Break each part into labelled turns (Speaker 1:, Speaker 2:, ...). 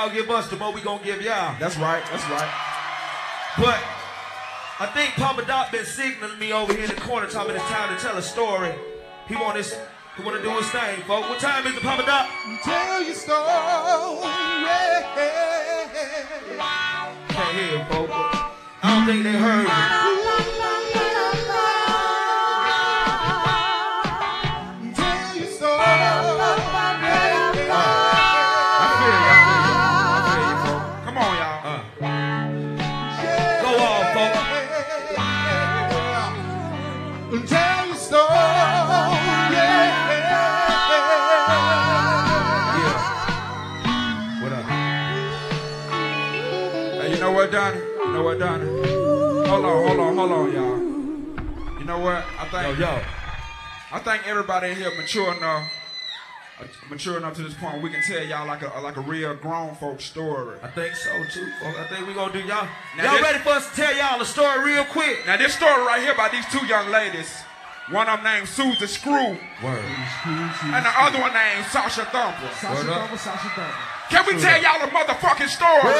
Speaker 1: y'all give us, the more we gonna give y'all.
Speaker 2: That's right. That's right.
Speaker 1: But I think Papa Doc been signaling me over here in the corner, talking it's time to tell a story. He want his, he want to do his thing, folks. What time is it, Papa Doc?
Speaker 2: Tell your story.
Speaker 1: Can't hear him, folks. I don't think they heard me.
Speaker 3: Hey, you know what, Donnie? You know what, Donnie? Hold on, hold on, hold on, y'all. You know what? I
Speaker 1: Yo,
Speaker 3: think
Speaker 1: yo.
Speaker 3: I think everybody in here mature enough, mature enough to this point we can tell y'all like a like a real grown folk story.
Speaker 1: I think so too, folks. I think we gonna do y'all.
Speaker 3: Now
Speaker 1: y'all
Speaker 3: this-
Speaker 1: ready for us to tell y'all a story real quick?
Speaker 3: Now this story right here by these two young ladies, one of them named Susie Screw,
Speaker 1: Word.
Speaker 3: and the other one named Sasha Thumper.
Speaker 1: Sasha Thumper, Sasha Thumper.
Speaker 3: Can we tell y'all a motherfucking story?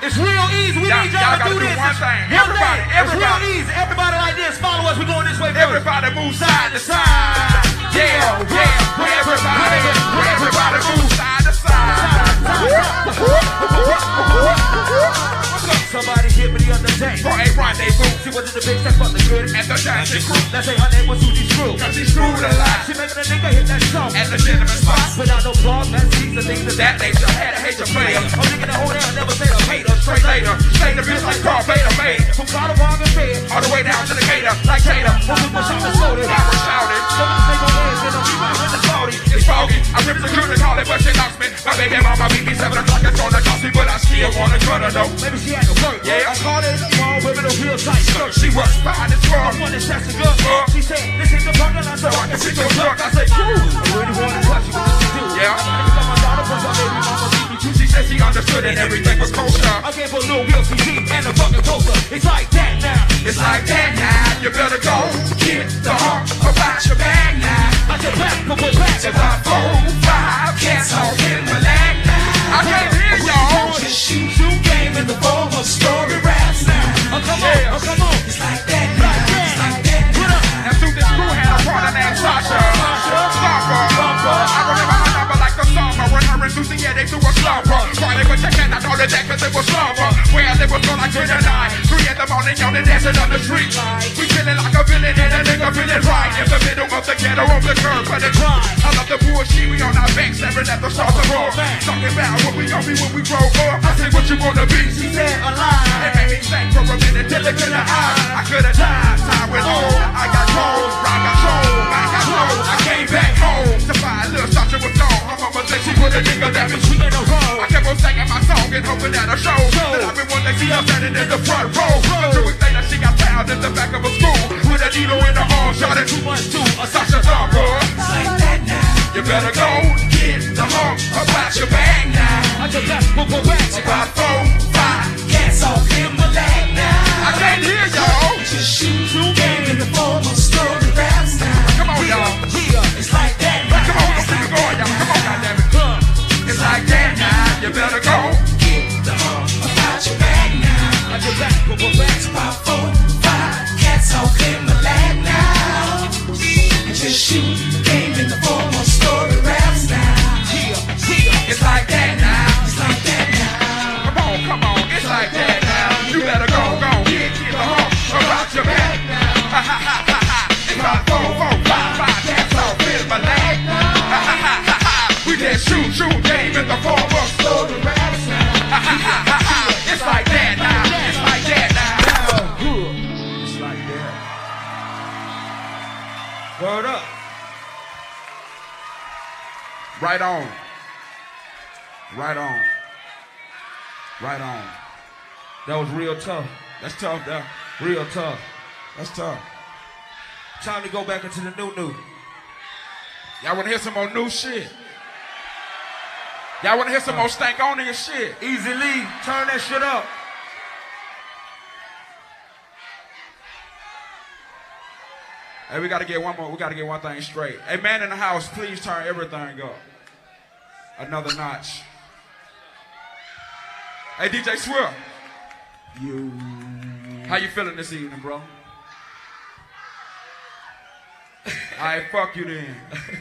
Speaker 1: It's real easy. We need
Speaker 3: y'all
Speaker 1: to do
Speaker 3: do
Speaker 1: this.
Speaker 3: one Everybody, everybody.
Speaker 1: It's real easy. Everybody like this. Follow us. We're going this way first.
Speaker 3: Everybody move side to side. Yeah, yeah. Where everybody, where everybody move side to side.
Speaker 1: Somebody hit me the other day.
Speaker 3: For a rendezvous
Speaker 1: She was in the big step for the good.
Speaker 3: and the dancing crew.
Speaker 1: Let's say her name was Susie Screw.
Speaker 3: Cause she screwed a lot
Speaker 1: She making a nigga hit that song.
Speaker 3: at legitimate spots.
Speaker 1: Without no flaws, man, she's the things of
Speaker 3: That
Speaker 1: that.
Speaker 3: nature had to hate to the gator,
Speaker 1: Like Tater. When we push out the soda.
Speaker 3: I was shouted.
Speaker 1: Some of the snake on edge. Then I'm with the Saudi.
Speaker 3: It's foggy. I ripped the to call it, but she knocks me. My baby mama beat me seven o'clock. It's gonna cost me, but I still wanna cut her though.
Speaker 1: Maybe she had to work.
Speaker 3: Yeah.
Speaker 1: I called her small women a real tight skirt.
Speaker 3: She was fine as fuck.
Speaker 1: One that sets a good. Uh. She said, this is the parking lot, so I can sit your truck. I said, cool. I really want to touch you, what did you do?
Speaker 3: Yeah.
Speaker 1: I gotta my daughter, cause my baby mama beat me too.
Speaker 3: She said she understood and everything was kosher.
Speaker 1: I gave her a little real CD and a fucking poster. It's like.
Speaker 3: It's like that now. You better go get the hump about your Yeah, they threw a slumber. Friday was checking out all the deck cause it was slumber. Well, it was like three to nine. Three in the morning, y'all they dancing on the street. We feeling like a villain and a nigga feeling right. In the middle of the ghetto, on the curb, for the grind. I love the bullshit, we on our back, staring at the stars of roar. Talking about what we gonna be when we grow up. I say, what you gonna be? She said,
Speaker 1: Said alive.
Speaker 3: it made me think for a minute till it in the eye. Said a nigga that was
Speaker 1: We in a row.
Speaker 3: I kept on singing my song and hoping that I show that I've been one to see her standing in the front row. But two weeks later, she got found in the back of a school with a needle in her arm, shot at
Speaker 1: Two months, two.
Speaker 3: a Sasha Thumper. You better go get the hump about your bag now.
Speaker 1: I said, back, put it back. Like that
Speaker 3: now. You better go, go. Get, get the hump about your back. Ha ha ha ha ha. It's about four, four, five, five. That's all in my leg. Ha ha ha ha ha. We just shoot, shoot game in the form of
Speaker 1: Story raps now.
Speaker 3: ha ha ha ha ha. It's like that now. It's like that now.
Speaker 1: It's like that. Word up.
Speaker 3: Right on. Right on. Right on.
Speaker 1: That was real tough.
Speaker 3: That's tough, though.
Speaker 1: Real tough.
Speaker 3: That's tough.
Speaker 1: Time to go back into the new new.
Speaker 3: Y'all wanna hear some more new shit? Y'all wanna hear some more stank on your shit?
Speaker 1: Easy Lee, turn that shit up.
Speaker 3: Hey, we gotta get one more. We gotta get one thing straight. Hey, man in the house, please turn everything up. another notch. Hey, DJ Swift.
Speaker 2: You.
Speaker 3: How you feeling this evening, bro? Right, fuck you then.